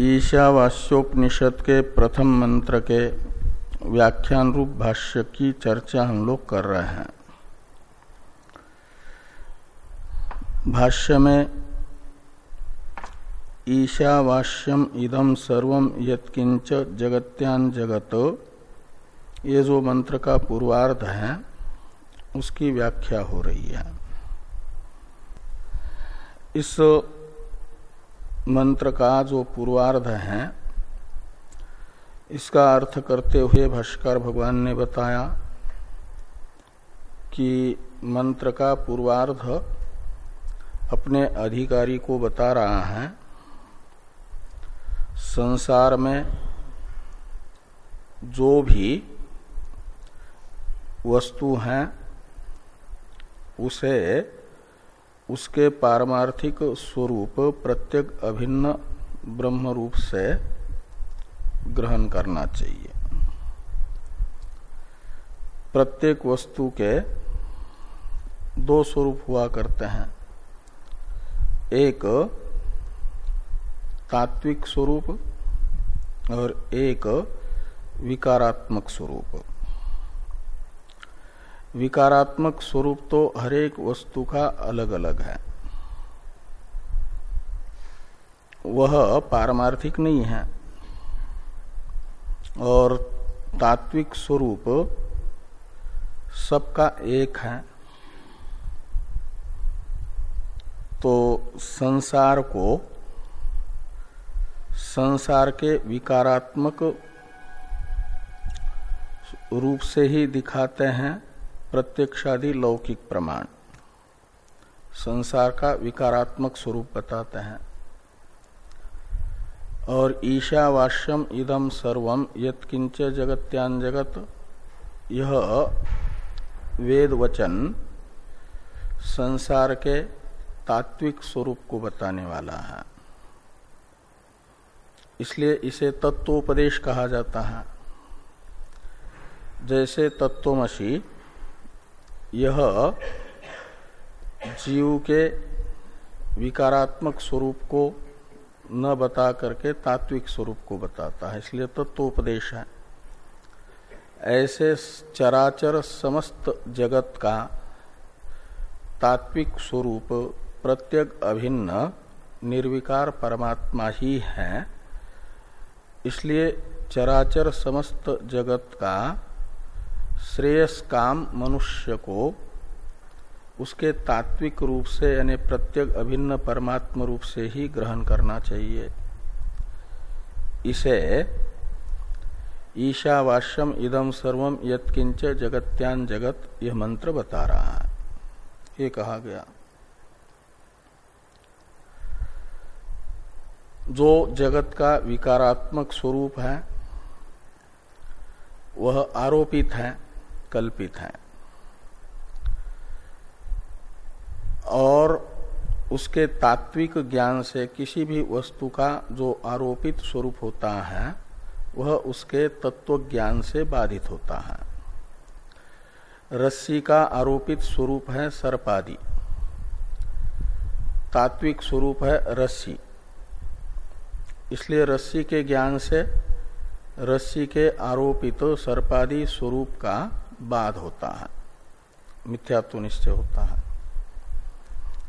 ईशावास्योपनिषद के प्रथम मंत्र के व्याख्यान रूप भाष्य की चर्चा हम लोग कर रहे हैं। भाष्य में, ईशावास्यम इदम सर्वम यत्किंच जगत्यान जगत, ये जो मंत्र का पूर्वार्ध है, उसकी व्याख्या हो रही है। इस मंत्र का जो पूर्वार्ध है, इसका अर्थ करते हुए भाष्कर भगवान ने बताया कि मंत्र का पूर्वार्ध अपने अधिकारी को बता रहा है, संसार में जो भी वस्तु हैं, उसे उसके पारमार्थिक स्वरूप प्रत्येक अभिन्न ब्रह्म रूप से ग्रहण करना चाहिए। प्रत्येक वस्तु के दो स्वरूप हुआ करते हैं। एक तात्विक स्वरूप और एक विकारात्मक स्वरूप। विकारात्मक स्वरूप तो हरेक वस्तु का अलग अलग है। वह पारमार्थिक नहीं है। और तात्विक स्वरूप सबका एक है। तो संसार को संसार के विकारात्मक रूप से ही दिखाते हैं। प्रत्यक्षादि लौकिक प्रमाण। संसार का विकारात्मक स्वरूप बताते हैं। और ईशावास्यम इदम सर्वम यत्किंच जगत्यान जगत। यह वेद वचन संसार के तात्विक स्वरूप को बताने वाला है। इसलिए इसे तत्वोपदेश कहा जाता है। जैसे तत्वमसी यह जीव के विकारात्मक स्वरूप को न बता करके तात्विक स्वरूप को बताता है, इसलिए तत्वोपदेश तो है। ऐसे चराचर समस्त जगत का तात्विक स्वरूप प्रत्येक अभिन्न निर्विकार परमात्मा ही है, इसलिए चराचर समस्त जगत का श्रेयस काम मनुष्य को उसके तात्विक रूप से यानी प्रत्येक अभिन्न परमात्म रूप से ही ग्रहण करना चाहिए। इसे ईशावास्यम इदम सर्वम यत्किंच जगत्यान जगत यह मंत्र बता रहा है। ये कहा गया। जो जगत का विकारात्मक स्वरूप है, वह आरोपित है कल्पित है। और उसके तात्विक ज्ञान से किसी भी वस्तु का जो आरोपित स्वरूप होता है, वह उसके तत्व ज्ञान से बाधित होता है। रस्सी का आरोपित स्वरूप है सर्पादि। तात्विक स्वरूप है रस्सी। इसलिए रस्सी के ज्ञान से रस्सी के आरोपित सर्पादि स्वरूप का बाध होता है मिथ्यात्व निश्चय होता है।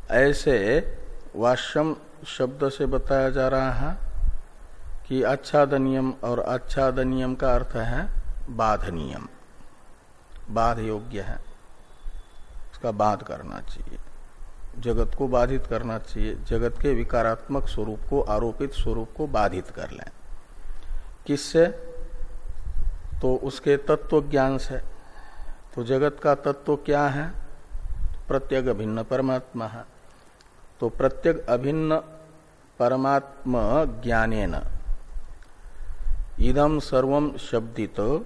ऐसे वाष्यम शब्द से बताया जा रहा है कि आच्छादनियम और आच्छादनियम का अर्थ है बाधनियम। बाध योग्य है। उसका बाध करना चाहिए। जगत को बाधित करना चाहिए। जगत के विकारात्मक स्वरूप को, आरोपित स्वरूप को बाधित कर लें। किससे? तो उसके तत्व ज्ञान से। तो जगत का तत्व क्या है? प्रत्येक अभिन्न परमात्मा है। तो प्रत्येक अभिन्न परमात्मा ज्ञानेन। इदम सर्वम शब्दित,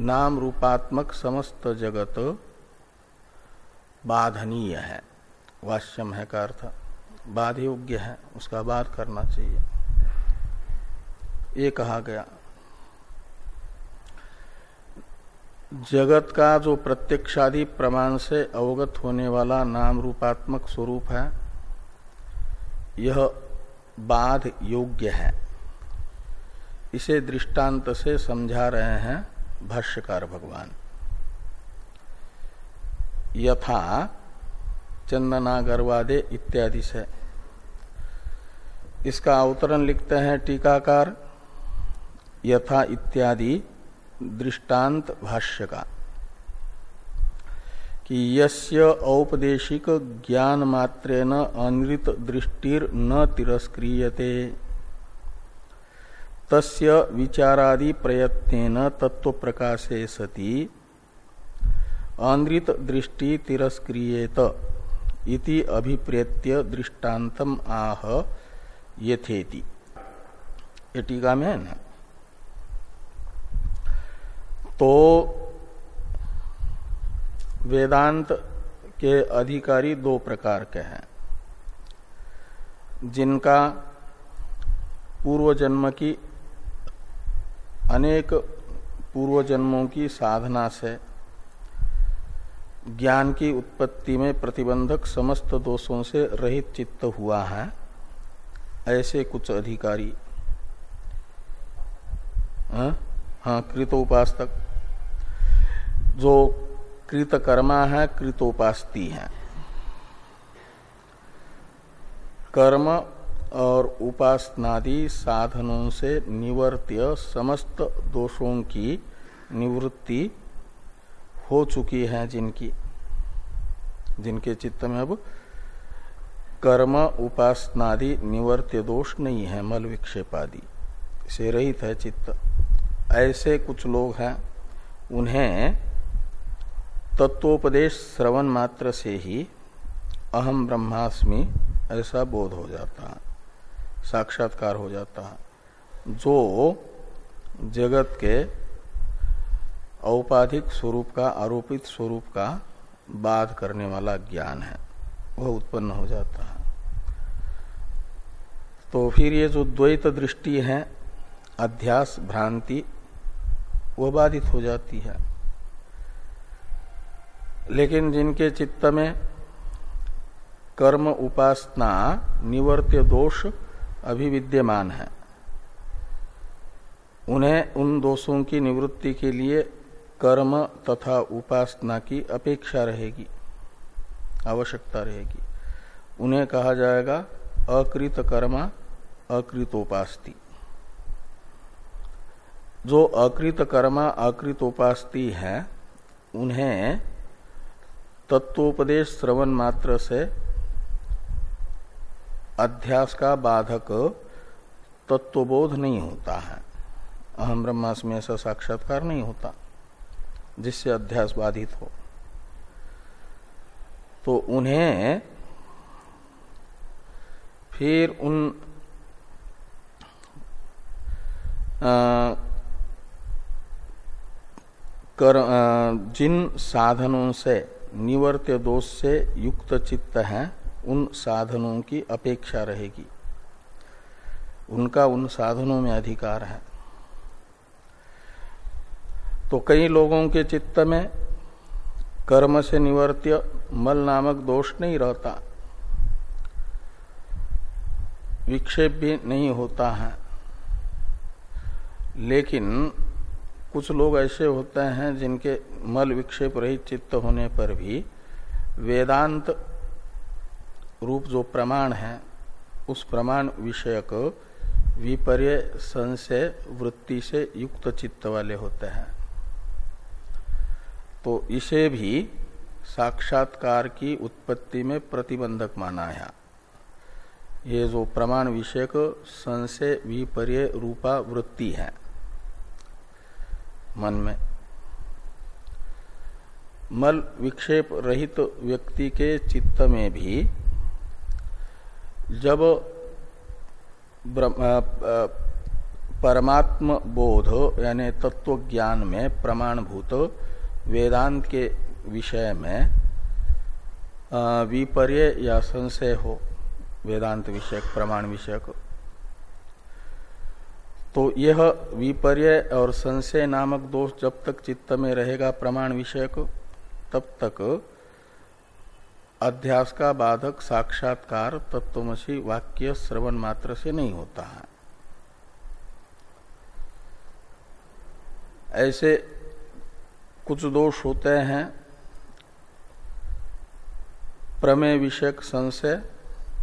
नाम रूपात्मक समस्त जगत बाधनीय है। वाष्यम है का अर्थ। बाध योग्य है, उसका बाध करना चाहिए। ये कहा गया। जगत का जो प्रत्यक्षादि प्रमाण से अवगत होने वाला नाम रूपात्मक स्वरूप है, यह बाध योग्य है। इसे दृष्टांत से समझा रहे हैं भाष्यकार भगवान। यथा चंदना गर्वादे इत्यादि से। इसका अवतरण लिखते हैं टीकाकार, यथा इत्यादि दृष्टांत भाष्य का, कि यस्य औपदेशिक ज्ञान मात्रेन अनृत दृष्टिर न तिरस्क्रियते। तस्य विचारादि प्रयत्न तत्व प्रकाशे सति, अनृत दृष्टि तिरस्क्रियेत इति अभिप्रेत्य दृष्टान्तम आह यथेति। ये टीका में है ना? तो वेदांत के अधिकारी दो प्रकार के हैं। जिनका पूर्व जन्म की अनेक पूर्व जन्मों की साधना से ज्ञान की उत्पत्ति में प्रतिबंधक समस्त दोषों से रहित चित्त हुआ है ऐसे कुछ अधिकारी। हाँ, हाँ कृतोपासक। जो कृतकर्मा है, कृतोपास्ती है। कर्म और उपासनादि साधनों से निवर्त्य समस्त दोषों की निवृत्ति हो चुकी है जिनकी, जिनके चित्त में अब कर्म, उपासनादि निवर्त्य दोष नहीं है, मल विक्षेपादि से रहित है चित्त। ऐसे कुछ लोग हैं, उन्हें तत्वोपदेश श्रवण मात्र से ही अहम ब्रह्मास्मि ऐसा बोध हो जाता है, साक्षात्कार हो जाता है। जो जगत के औपाधिक स्वरूप का, आरोपित स्वरूप का बाध करने वाला ज्ञान है, वह उत्पन्न हो जाता है। तो फिर ये जो द्वैत दृष्टि है, अध्यास भ्रांति, वह बाधित हो जाती है। लेकिन जिनके चित्त में कर्म, उपासना, निवर्त्य दोष अभी विद्यमान है, उन्हें उन दोषों की निवृत्ति के लिए कर्म तथा उपासना की अपेक्षा रहेगी, आवश्यकता रहेगी। उन्हें कहा जाएगा अकृत कर्मा, अकृतोपास्ति। जो अकृत कर्मा, अकृतोपास्ति है, उन्हें तत्वोपदेश श्रवण मात्र से अध्यास का बाधक तत्वबोध नहीं होता है। अहम ब्रह्मास में ऐसा साक्षात्कार नहीं होता जिससे अध्यास बाधित हो। तो उन्हें फिर उन आ, कर आ, जिन साधनों से निवर्त्य दोष से युक्त चित्त है, उन साधनों की अपेक्षा रहेगी। उनका उन साधनों में अधिकार है। तो कई लोगों के चित्त में कर्म से निवर्त्य मल नामक दोष नहीं रहता। विक्षेप भी नहीं होता है। लेकिन कुछ लोग ऐसे होते हैं जिनके मल विक्षेप रहित चित्त होने पर भी वेदांत रूप जो प्रमाण है, उस प्रमाण विषयक विपर्य संशय वृत्ति से युक्त चित्त वाले होते हैं। तो इसे भी साक्षात्कार की उत्पत्ति में प्रतिबंधक माना है। ये जो प्रमाण विषयक संशय विपर्य रूपा वृत्ति है। मन में। मल विक्षेप रहित तो व्यक्ति के चित्त में भी जब परमात्म बोध, यानी तत्व ज्ञान में प्रमाणभूत वेदांत के विषय में विपर्य या संशय हो, वेदांत विषयक, प्रमाण विषयक तो यह विपर्य और संशय नामक दोष जब तक चित्त में रहेगा प्रमाण विषयक तब तक अध्यास का बाधक साक्षात्कार तत्वमसी वाक्य श्रवण मात्र से नहीं होता है। ऐसे कुछ दोष होते हैं। प्रमेय विषयक संशय,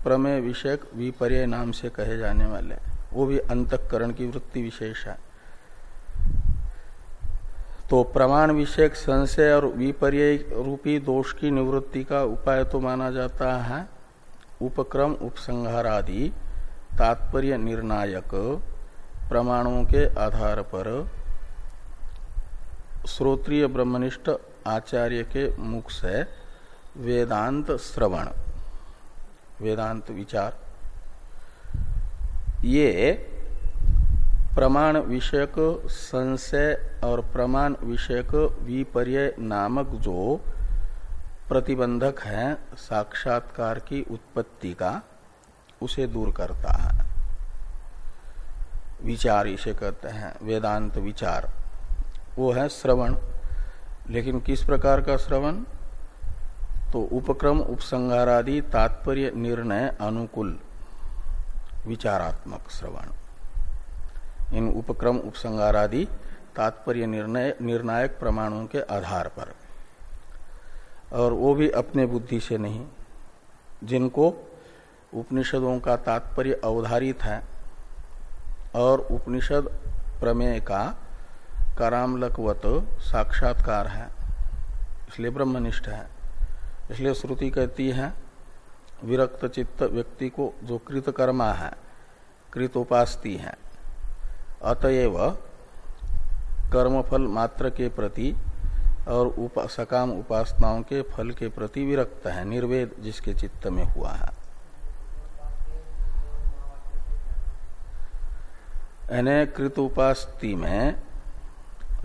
प्रमेय विषयक विपर्य नाम से कहे जाने वाले। वो भी अंतकरण की वृत्ति विशेष है। तो प्रमाण विषयक संशय और विपर्य रूपी दोष की निवृत्ति का उपाय तो माना जाता है। उपक्रम उपसंहार आदि तात्पर्य निर्णायक, प्रमाणों के आधार पर श्रोत्रिय ब्रह्मनिष्ठ आचार्य के मुख से वेदांत श्रवण, वेदांत विचार। ये प्रमाण विषयक संशय और प्रमाण विषयक विपर्य नामक जो प्रतिबंधक है, साक्षात्कार की उत्पत्ति का, उसे दूर करता है। विचार इसे कहते हैं, वेदांत विचार। वो है श्रवण। लेकिन किस प्रकार का श्रवण? तो उपक्रम उपसंगारादि तात्पर्य, निर्णय, अनुकूल। विचारात्मक श्रवण। इन उपक्रम उपसंगारादि तात्पर्य निर्णय, निर्णायक प्रमाणों के आधार पर। और वो भी अपने बुद्धि से नहीं, जिनको उपनिषदों का तात्पर्य अवधारित है और उपनिषद प्रमेय का करामलकवत साक्षात्कार है, इसलिए ब्रह्मनिष्ठ है। इसलिए श्रुति कहती है विरक्त चित्त व्यक्ति को जो कृतकर्मा है कृतोपास्ती है अतएव कर्मफल मात्र के प्रति और उपा, सकाम उपासनाओं के फल के प्रति विरक्त है निर्वेद जिसके चित्त में हुआ है। यानी कृत उपास्ति में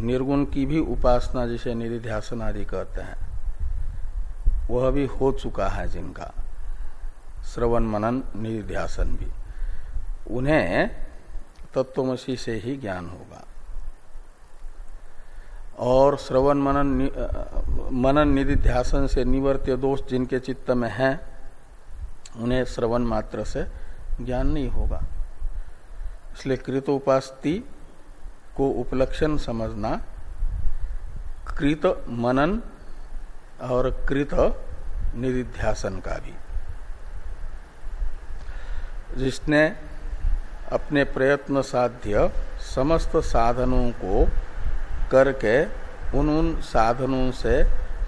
निर्गुण की भी उपासना जिसे निधिध्यासन आदि कहते हैं वह भी हो चुका है जिनका। श्रवण मनन निध्यासन भी उन्हें तत्वमसी से ही ज्ञान होगा। और श्रवण मनन मनन निधिध्यासन से निवर्त्य दोष जिनके चित्त में है, उन्हें श्रवण मात्र से ज्ञान नहीं होगा। इसलिए कृत उपास्ति को उपलक्षण समझना, कृत मनन और कृत निधिध्यासन का भी। जिसने अपने प्रयत्न साध्य समस्त साधनों को करके उन उन साधनों से,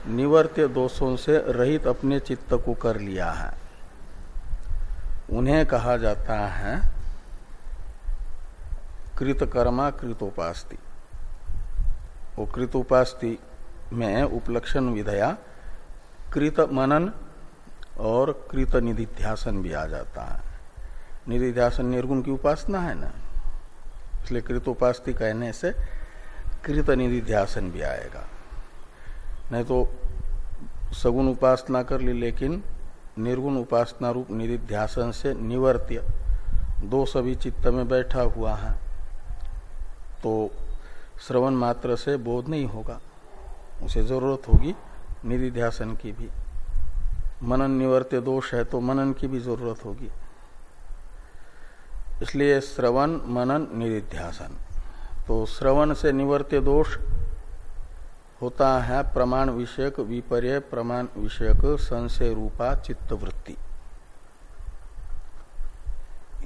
निवर्त्य दोषों से रहित अपने चित्त को कर लिया है। उन्हें कहा जाता है कृतकर्मा कृतोपास्ति। वो कृतोपास्ति में उपलक्षण विधया कृत मनन और कृत निधिध्यासन भी आ जाता है। निधिध्यासन निर्गुण की उपासना है ना? इसलिए कृतोपास्ति कहने से कृत निधिध्यासन भी आएगा। नहीं तो सगुण उपासना कर ली, लेकिन निर्गुण उपासना रूप निधिध्यासन से निवर्त्य दो सभी चित्त में बैठा हुआ है तो श्रवण मात्र से बोध नहीं होगा। उसे ज़रूरत होगी निधि ध्यासन की भी। मनन निवर्त्य दोष है तो मनन की भी ज़रूरत होगी। इसलिए श्रवण मनन निधिध्यासन तो श्रवण से निवर्त्य दोष होता है प्रमाण विषयक, विपर्य प्रमाण विषयक, संशय रूपा चित्त वृत्ति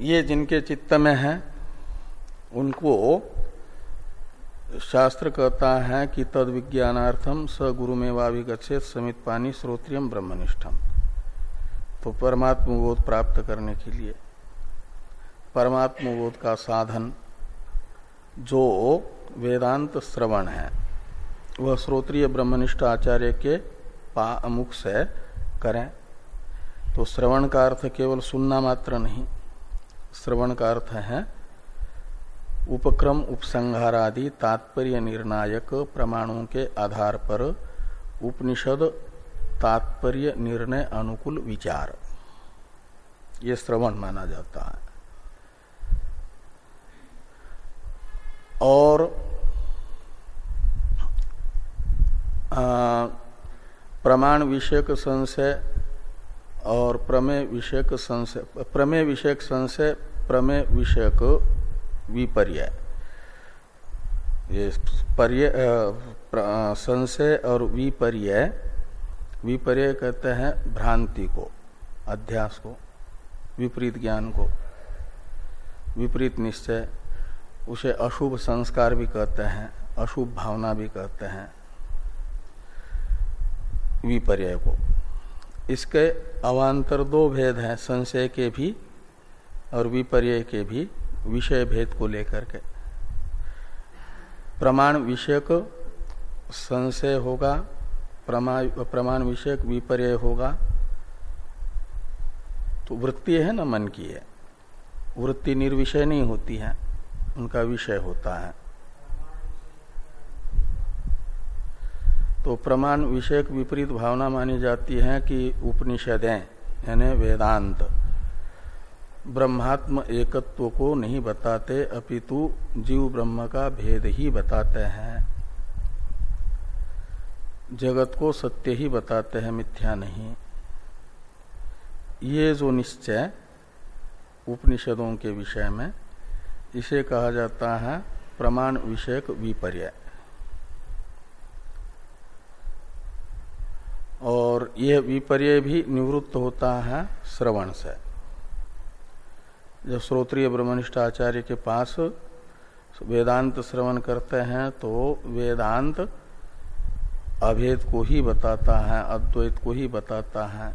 ये जिनके चित्त में है, उनको शास्त्र कहता है कि तद विज्ञानार्थम स गुरु में वाभिगछेद समित पानी श्रोत्रियम ब्रह्मनिष्ठम। तो परमात्म बोध प्राप्त करने के लिए परमात्म बोध का साधन, जो वेदांत श्रवण है, वह श्रोत्रिय ब्रह्मनिष्ठ आचार्य के मुख से करें। तो श्रवण का अर्थ केवल सुनना मात्र नहीं, श्रवण का अर्थ है उपक्रम, उपसंहार आदि तात्पर्य निर्णायक प्रमाणों के आधार पर उपनिषद तात्पर्य निर्णय अनुकूल विचार। ये श्रवण माना जाता है। और प्रमाण विषयक संशय और प्रमेय विषयक संशय, प्रमेय विषयक संशय, प्रमेय विषयक विपर्य ये पर्य संशय और विपर्य विपर्य कहते हैं भ्रांति को, अध्यास को, विपरीत ज्ञान को, विपरीत निश्चय उसे अशुभ संस्कार भी कहते हैं, अशुभ भावना भी कहते हैं। विपर्य को। इसके अवान्तर दो भेद हैं, संशय के भी और विपर्य के भी विषय भेद को लेकर के। प्रमाण विषयक संशय होगा प्रमाण विषयक विपर्य होगा। तो वृत्ति है ना मन की है। वृत्ति निर्विषय नहीं होती है। उनका विषय होता है। तो प्रमाण विषयक विपरीत भावना मानी जाती है कि उपनिषदें, यानी वेदांत, ब्रह्मात्म एकत्व को नहीं बताते, अपितु जीव ब्रह्म का भेद ही बताते हैं। जगत को सत्य ही बताते हैं, मिथ्या नहीं। ये जो निश्चय उपनिषदों के विषय में इसे कहा जाता है प्रमाण विषयक विपर्य। और यह विपर्य भी निवृत्त होता है श्रवण से। जब श्रोत्रिय ब्रह्मनिष्ठ आचार्य के पास वेदांत श्रवण करते हैं तो वेदांत अभेद को ही बताता है, अद्वैत को ही बताता है।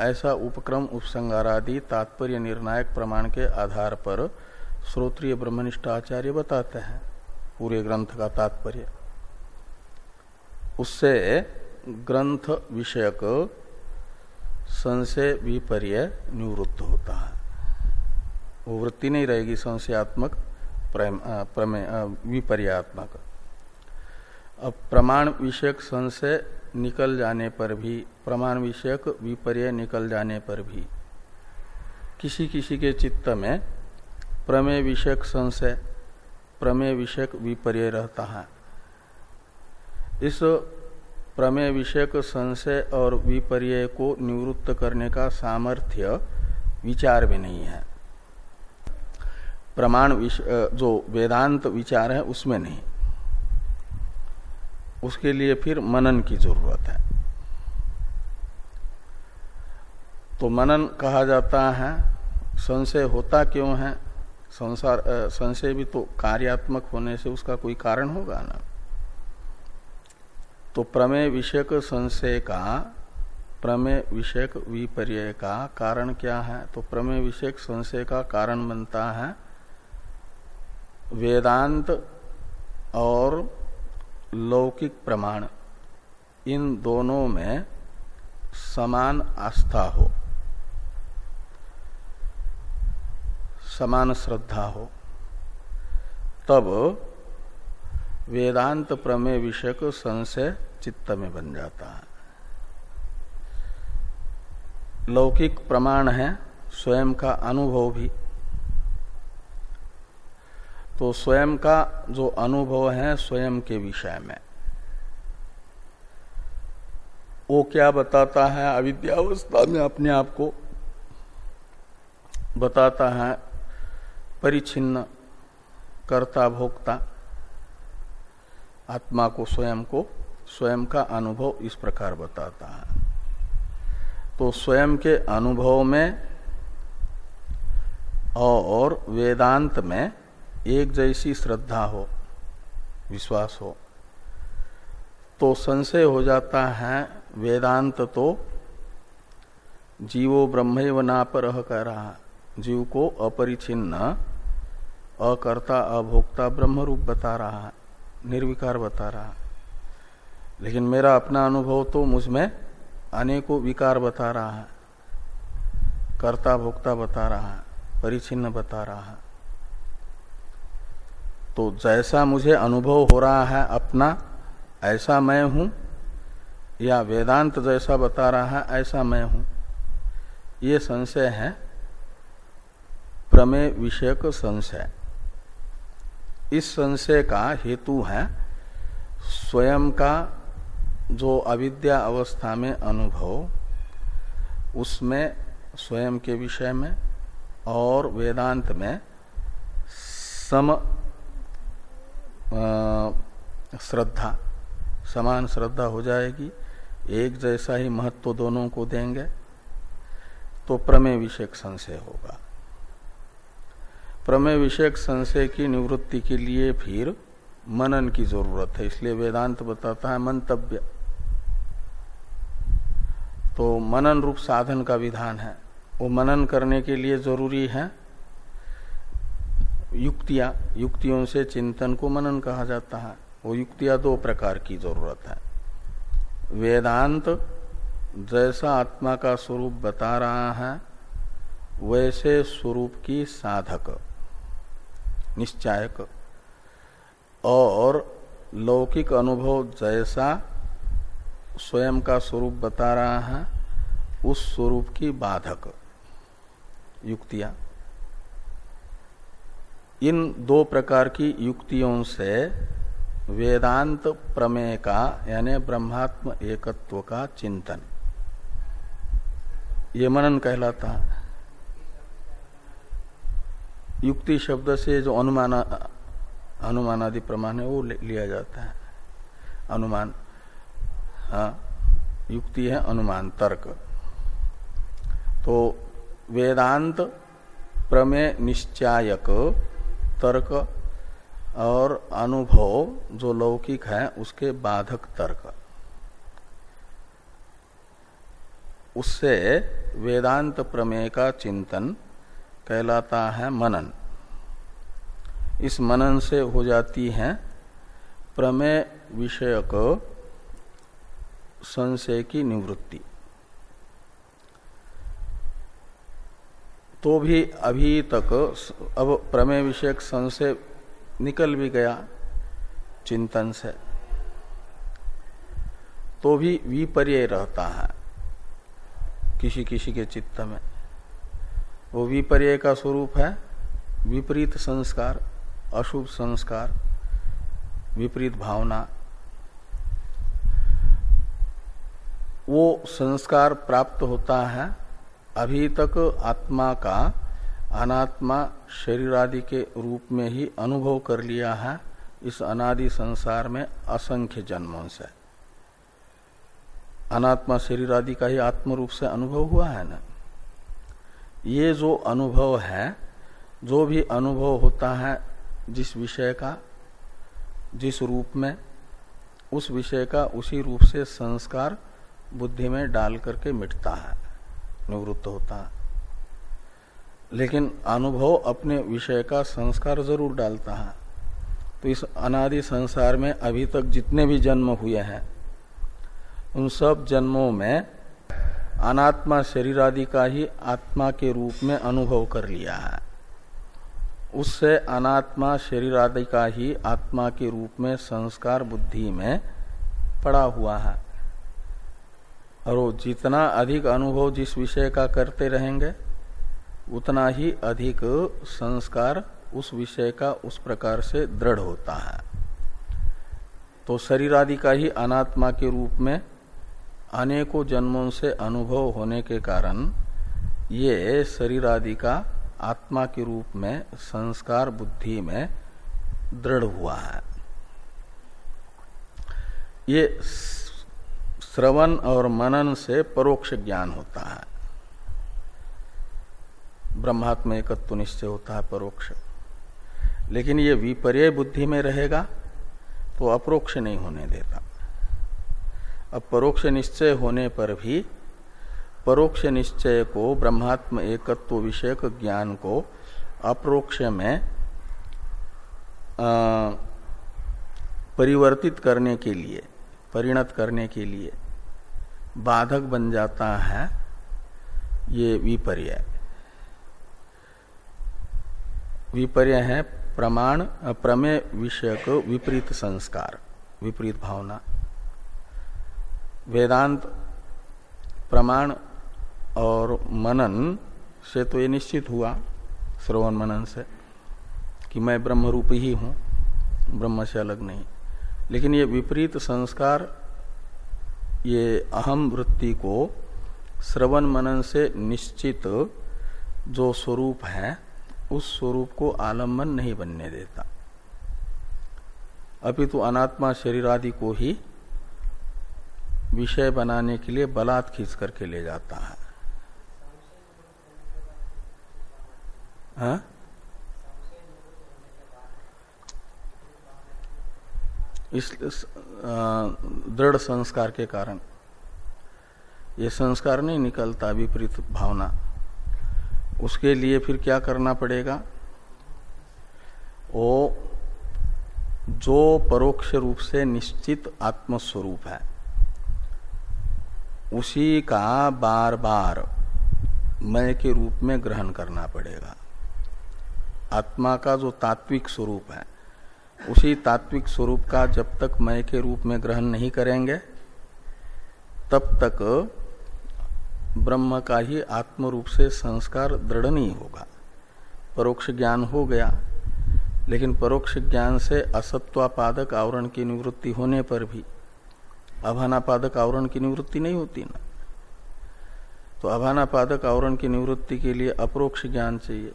ऐसा उपक्रम उपसंगारादि तात्पर्य निर्णायक प्रमाण के आधार पर श्रोत्रिय ब्रह्मनिष्ठ आचार्य बताते हैं, पूरे ग्रंथ का तात्पर्य। उससे ग्रंथ विषयक संशय विपर्य निवृत्त होता है। वो वृत्ति नहीं रहेगी संशयात्मक विपर्यात्मक। अब प्रमाण विषयक संशय निकल जाने पर भी, प्रमाण विषयक विपर्य निकल जाने पर भी, किसी किसी के चित्त में प्रमेय विषयक संशय, प्रमेय विषयक विपर्य रहता है। इस प्रमेय विषयक संशय और विपर्य को निवृत्त करने का सामर्थ्य विचार में नहीं है। प्रमाण जो वेदांत विचार है उसमें नहीं। उसके लिए फिर मनन की ज़रूरत है। तो मनन कहा जाता है, संशय होता क्यों है? संसार संशय भी तो कार्यात्मक होने से उसका कोई कारण होगा ना? तो प्रमेय विषयक संशय का, प्रमेय विषयक विपर्य का कारण क्या है? तो प्रमेय विषयक संशय का कारण बनता है वेदांत और लौकिक प्रमाण। इन दोनों में समान आस्था हो। समान श्रद्धा हो। तब वेदांत प्रमेय विषय को संशय चित्त में बन जाता है। लौकिक प्रमाण है, स्वयं का अनुभव भी। तो स्वयं का जो अनुभव है, स्वयं के विषय में। वो क्या बताता है, अविद्यावस्था में अपने आप को बताता है परिचिन्न कर्ता भोक्ता आत्मा को, स्वयं को, स्वयं का अनुभव इस प्रकार बताता है। तो स्वयं के अनुभव में और वेदांत में एक जैसी श्रद्धा हो, विश्वास हो तो संशय हो जाता है, वेदांत तो जीवो ब्रह्म ना पर कह रहा जीव को अपरिचिन्न अकर्ता, अभोक्ता ब्रह्म रूप बता रहा है, निर्विकार बता रहा लेकिन मेरा अपना अनुभव तो मुझमें अनेकों विकार बता रहा है। कर्ता, भोक्ता बता रहा है, परिचिन्न बता रहा है। तो जैसा मुझे अनुभव हो रहा है अपना, ऐसा मैं हूँ, या वेदांत जैसा बता रहा है, ऐसा मैं हूँ। ये संशय है, प्रमेय विषयक संशय। इस संशय का हेतु है स्वयं का जो अविद्या अवस्था में अनुभव, उसमें, स्वयं के विषय में और वेदांत में सम श्रद्धा, समान श्रद्धा हो जाएगी। एक जैसा ही महत्व दोनों को देंगे तो प्रमेय विषयक संशय होगा। प्रमेय विषयक संशय की निवृत्ति के लिए फिर मनन की ज़रूरत है, इसलिए वेदांत बताता है मंतव्य। तो मनन रूप साधन का विधान है। वो मनन करने के लिए ज़रूरी है। युक्तियाँ, युक्तियों से चिंतन को मनन कहा जाता है। वो युक्तियाँ दो प्रकार की ज़रूरत है। वेदांत जैसा आत्मा का स्वरूप बता रहा है, वैसे स्वरूप की साधक। निश्चायक। और लौकिक अनुभव जैसा स्वयं का स्वरूप बता रहा है, उस स्वरूप की बाधक युक्तियाँ। इन दो प्रकार की युक्तियों से वेदांत प्रमेय का, यानी ब्रह्मात्म एकत्व का चिंतन। ये मनन कहलाता है। युक्ति शब्द से जो अनुमान अनुमान आदि प्रमाण है, वो लिया जाता है। अनुमान हाँ युक्ति है अनुमान, तर्क। तो वेदांत प्रमेय निश्चायक, तर्क और अनुभव जो लौकिक है, उसके बाधक तर्क। उससे वेदांत प्रमेय का चिंतन कहलाता है मनन। इस मनन से हो जाती है प्रमेय विषयक संशय की निवृत्ति। तो भी अभी तक अब प्रमेय विषयक संशय निकल भी गया, चिंतन से। तो भी विपर्य रहता है किसी किसी के चित्त में। वो विपर्य का स्वरूप है। विपरीत संस्कार, अशुभ संस्कार, विपरीत भावना। वो संस्कार प्राप्त होता है अभी तक आत्मा का अनात्मा शरीर आदि के रूप में ही अनुभव कर लिया है इस अनादि संसार में असंख्य जन्मों से। अनात्मा शरीर आदि का ही आत्म रूप से अनुभव हुआ है ना? ये जो अनुभव है, जो भी अनुभव होता है जिस विषय का, जिस रूप में, उस विषय का उसी रूप से संस्कार बुद्धि में डाल करके मिटता है, निवृत्त होता है। लेकिन अनुभव अपने विषय का संस्कार ज़रूर डालता है। तो इस अनादि संसार में अभी तक जितने भी जन्म हुए हैं, उन सब जन्मों में अनात्मा शरीर आदि का ही आत्मा के रूप में अनुभव कर लिया है। उससे अनात्मा शरीर आदि का ही आत्मा के रूप में संस्कार बुद्धि में पड़ा हुआ है। और जितना अधिक अनुभव जिस विषय का करते रहेंगे, उतना ही अधिक संस्कार उस विषय का उस प्रकार से दृढ़ होता है। तो शरीर आदि का ही अनात्मा के रूप में अनेकों जन्मों से अनुभव होने के कारण ये शरीर आदि का आत्मा के रूप में, संस्कार बुद्धि में दृढ़ हुआ है। ये श्रवण और मनन से परोक्ष ज्ञान होता है। ब्रह्मात्म एकत्व निश्चय होता है परोक्ष। लेकिन ये विपर्य बुद्धि में रहेगा तो अप्रोक्ष नहीं होने देता। अब परोक्ष निश्चय होने पर भी परोक्ष निश्चय को ब्रह्मात्म एकत्व विषयक ज्ञान को अप्रोक्ष में आ, परिवर्तित करने के लिए परिणत करने के लिए बाधक बन जाता है ये विपर्य। विपर्य है प्रमाण प्रमेय विषयक विपरीत संस्कार विपरीत भावना। वेदांत, प्रमाण और मनन से तो ये निश्चित हुआ, श्रवण मनन से, कि मैं ब्रह्म रूप ही हूँ, ब्रह्म से अलग नहीं। लेकिन ये विपरीत संस्कार, ये अहम वृत्ति को श्रवण मनन से निश्चित जो स्वरूप है, उस स्वरूप को आलंबन नहीं बनने देता। अपितु तो अनात्मा शरीर आदि को ही विषय बनाने के लिए बलात् खींच करके ले जाता है। हाँ? इस दृढ़ संस्कार के कारण। ये संस्कार नहीं निकलता, विपरीत भावना। उसके लिए फिर क्या करना पड़ेगा? वो जो परोक्ष रूप से निश्चित आत्मस्वरूप है। उसी का बार बार मय के रूप में ग्रहण करना पड़ेगा। आत्मा का जो तात्विक स्वरूप है, उसी तात्विक स्वरूप का जब तक मय के रूप में ग्रहण नहीं करेंगे, तब तक ब्रह्म का ही आत्म रूप से संस्कार दृढ़ नहीं होगा। परोक्ष ज्ञान हो गया, लेकिन परोक्ष ज्ञान से असत्वापादक आवरण की निवृत्ति होने पर भी अभानापादक आवरण की निवृत्ति नहीं होती ना। तो अभानापादक आवरण की निवृत्ति के लिए अप्रोक्ष ज्ञान चाहिए।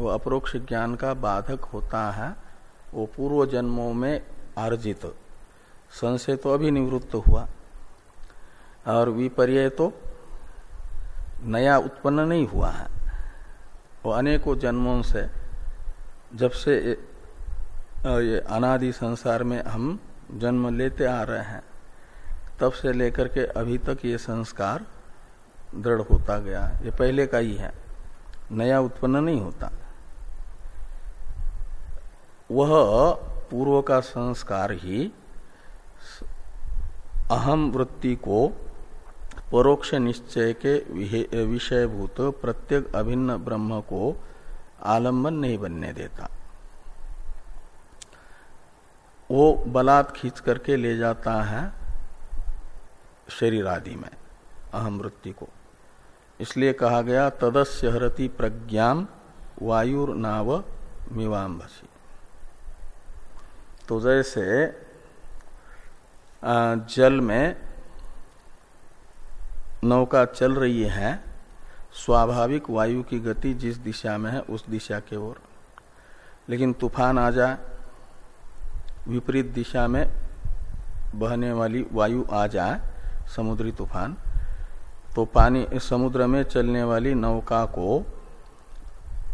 वो अप्रोक्ष ज्ञान का बाधक होता है, वो पूर्व जन्मों में अर्जित संशय तो अभी निवृत्त हुआ। और विपर्य तो नया उत्पन्न नहीं हुआ है। वो अनेकों जन्मों से, जब से ये अनादि संसार में हम जन्म लेते आ रहे हैं तब से लेकर के अभी तक ये संस्कार दृढ़ होता गया ये पहले का ही है। नया उत्पन्न नहीं होता। वह पूर्व का संस्कार ही अहम वृत्ति को परोक्ष निश्चय के विषयभूत प्रत्येक अभिन्न ब्रह्म को आलंबन नहीं बनने देता। वो बलात् खींच करके ले जाता है। शरीर आदि में अहम वृत्ति को। इसलिए कहा गया, तदस्य हरति प्रज्ञा वायुर्नाव मीवाम्भसी। तो जैसे जल में नौका चल रही है, स्वाभाविक वायु की गति जिस दिशा में है, उस दिशा के ओर। लेकिन तूफ़ान आ जाए, विपरीत दिशा में बहने वाली वायु आ जाए समुद्री तूफ़ान। तो पानी समुद्र में चलने वाली नौका को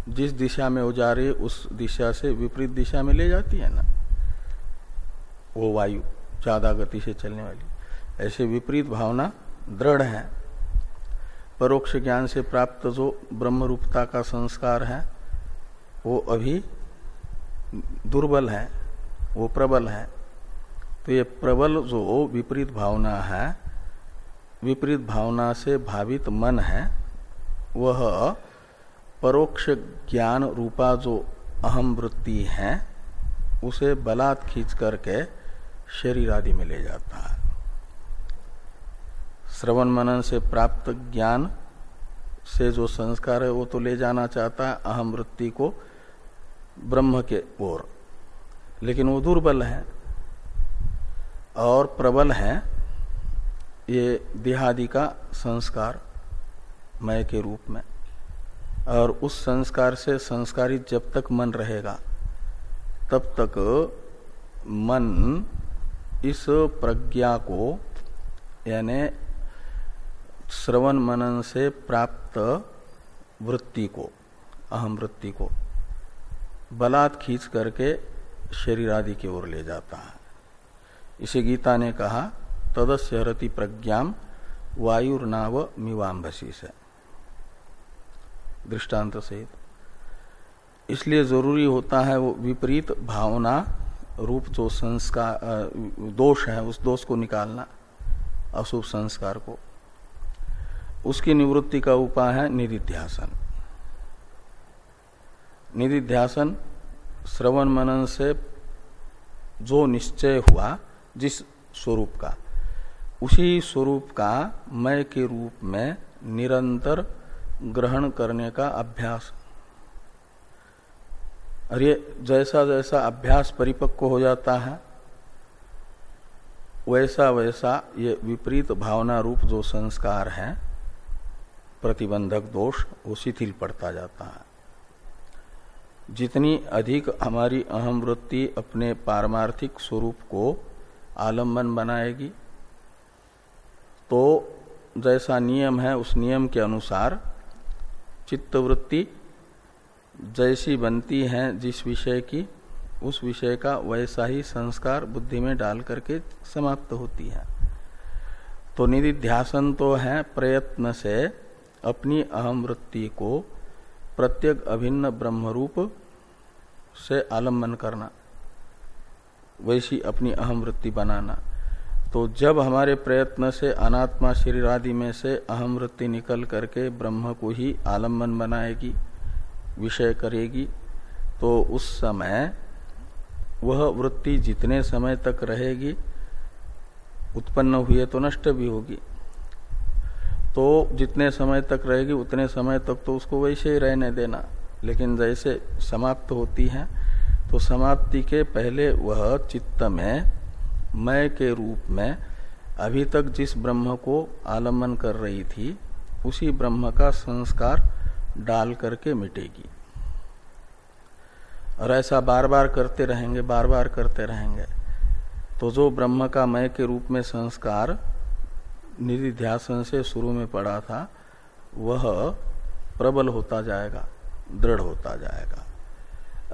जिस दिशा में वो जा रही उस दिशा से विपरीत दिशा में ले जाती है ना, वो वायु ज़्यादा गति से चलने वाली। ऐसे विपरीत भावना दृढ़ है। परोक्ष ज्ञान से प्राप्त जो ब्रह्म रूपता का संस्कार है, वो अभी दुर्बल है, वो प्रबल है। तो ये प्रबल जो विपरीत भावना है विपरीत भावना से भावित मन है, वह परोक्ष ज्ञान रूपा जो अहम वृत्ति है, उसे बलात् खींच करके शरीर आदि में ले जाता है। श्रवण मनन से प्राप्त ज्ञान से जो संस्कार है, वो तो ले जाना चाहता है अहम वृत्ति को ब्रह्म के ओर। लेकिन वो दुर्बल है और प्रबल है ये देहादि का संस्कार मय के रूप में। और उस संस्कार से संस्कारित जब तक मन रहेगा, तब तक मन इस प्रज्ञा को, यानी श्रवण मनन से प्राप्त वृत्ति को, अहम वृत्ति को, बलात् खींच करके शरीर आदि की ओर ले जाता है। इसे गीता ने कहा तदस्य हरति प्रज्ञाम वायुर्नाव मीवाम्भसी से दृष्टांत सहित इसलिए ज़रूरी होता है वो विपरीत भावना रूप जो संस्कार दोष है, उस दोष को निकालना, अशुभ संस्कार को। उसकी निवृत्ति का उपाय है निधिध्यासन। निधिध्यासन श्रवण मनन से जो निश्चय हुआ, जिस स्वरूप का उसी स्वरूप का मय के रूप में निरंतर ग्रहण करने का अभ्यास। और ये जैसा जैसा अभ्यास परिपक्व हो जाता है, वैसा वैसा ये विपरीत भावना रूप जो संस्कार है, प्रतिबंधक दोष, वो शिथिल पड़ता जाता है। जितनी अधिक हमारी अहम वृत्ति अपने पारमार्थिक स्वरूप को आलंबन बनाएगी तो जैसा नियम है, उस नियम के अनुसार चित्तवृत्ति जैसी बनती है, जिस विषय की, उस विषय का वैसा ही संस्कार बुद्धि में डाल करके समाप्त होती है। तो निधिध्यासन तो है प्रयत्न से अपनी अहम वृत्ति को प्रत्येक अभिन्न ब्रह्मरूप से आलंबन करना, वैसी अपनी अहम वृत्ति बनाना। तो जब हमारे प्रयत्न से अनात्मा शरीर आदि में से अहम वृत्ति निकल करके ब्रह्म को ही आलंबन बनाएगी, विषय करेगी तो उस समय वह वृत्ति जितने समय तक रहेगी, उत्पन्न हुई तो नष्ट भी होगी। तो जितने समय तक रहेगी, उतने समय तक तो उसको वैसे ही रहने देना। लेकिन जैसे समाप्त होती है तो समाप्ति के पहले वह चित्त में मय के रूप में अभी तक जिस ब्रह्म को आलंबन कर रही थी, उसी ब्रह्म का संस्कार डाल करके मिटेगी। और ऐसा बार बार करते रहेंगे बार बार करते रहेंगे तो जो ब्रह्म का मय के रूप में संस्कार निधिध्यासन से शुरू में पड़ा था, वह प्रबल होता जाएगा, दृढ़ होता जाएगा।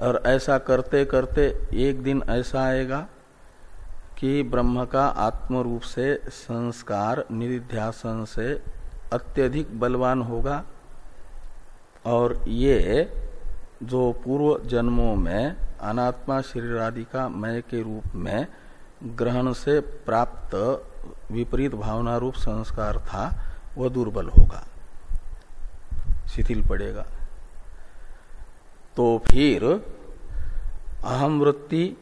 और ऐसा करते करते एक दिन ऐसा आएगा कि ब्रह्म का आत्म रूप से संस्कार निधिध्यासन से अत्यधिक बलवान होगा और ये जो पूर्व जन्मों में अनात्मा शरीर आदि का मय के रूप में ग्रहण से प्राप्त विपरीत भावना रूप संस्कार था, वह दुर्बल होगा। शिथिल पड़ेगा। तो फिर अहम वृत्ति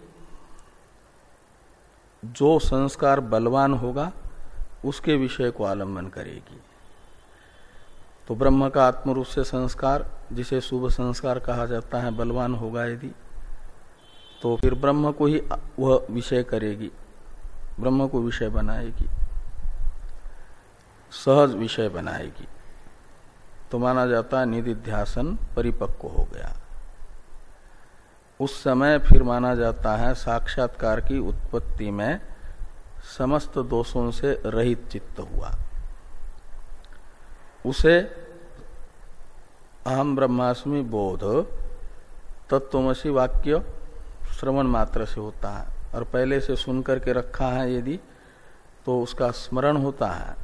जो संस्कार बलवान होगा, उसके विषय को आलंबन करेगी। तो ब्रह्म का आत्मरूप से संस्कार, जिसे शुभ संस्कार कहा जाता है, बलवान होगा यदि तो फिर ब्रह्म को ही वह विषय करेगी, ब्रह्म को विषय बनाएगी, सहज विषय बनाएगी। तो माना जाता है निधिध्यासन परिपक्व हो गया। उस समय फिर माना जाता है साक्षात्कार की उत्पत्ति में समस्त दोषों से रहित चित्त हुआ। उसे अहम ब्रह्मास्मि बोध तत्वमसी वाक्य श्रवण मात्र से होता है और पहले से सुन करके रखा है यदि तो उसका स्मरण होता है।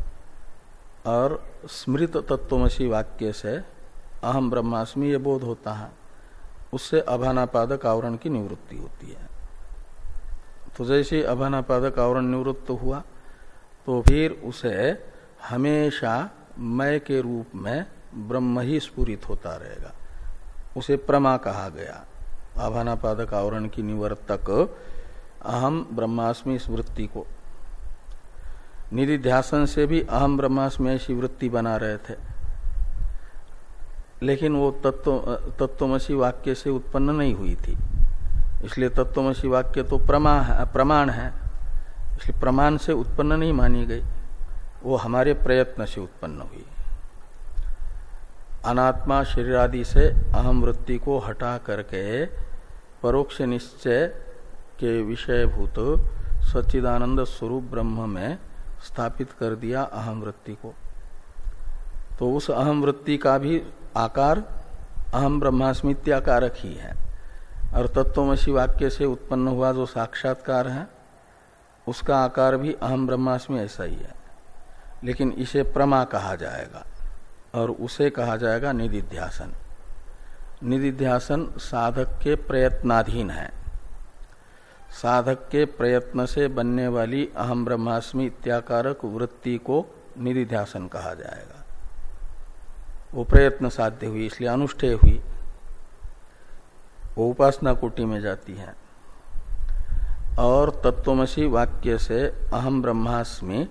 और स्मृत तत्वमसी वाक्य से अहम ब्रह्मास्मि ये बोध होता है। उससे अभानापादक आवरण की निवृत्ति होती है। तो जैसे अभानापादक आवरण निवृत्त हुआ तो फिर उसे हमेशा मय के रूप में ब्रह्म ही स्फुरित होता रहेगा। उसे प्रमा कहा गया। आभानापादक आवरण की निवर्तक अहम ब्रह्मास्मि इस वृत्ति को। निधि निधिध्यासन से भी अहम ब्रह्मास्मि ऐसी वृत्ति बना रहे थे। लेकिन वो तत्व, तत्वमसी वाक्य से उत्पन्न नहीं हुई थी। इसलिए तत्वमसी वाक्य तो प्रमा, प्रमाण है। इसलिए प्रमाण से उत्पन्न नहीं मानी गई। वो हमारे प्रयत्न से उत्पन्न हुई। अनात्मा शरीर आदि से अहम वृत्ति को हटा करके परोक्ष निश्चय के विषयभूत सच्चिदानंद स्वरूप ब्रह्म में स्थापित कर दिया अहम वृत्ति को। तो उस अहम वृत्ति का भी आकार, अहम ब्रह्मास्मित्याकारक ही है। और तत्वमसी वाक्य से उत्पन्न हुआ जो साक्षात्कार है, उसका आकार भी अहम ब्रह्मास्मि ऐसा ही है। लेकिन इसे प्रमा कहा जाएगा, और उसे कहा जाएगा निधिध्यासन। निधिध्यासन साधक के प्रयत्नाधीन है। साधक के प्रयत्न से बनने वाली अहम ब्रह्मास्मि इत्याकारक वृत्ति को निधिध्यासन कहा जाएगा। वो प्रयत्न साध्य हुई, इसलिए अनुष्ठेय हुई। वो उपासना कोटि में जाती है। और तत्वमसी वाक्य से अहम ब्रह्मास्मि,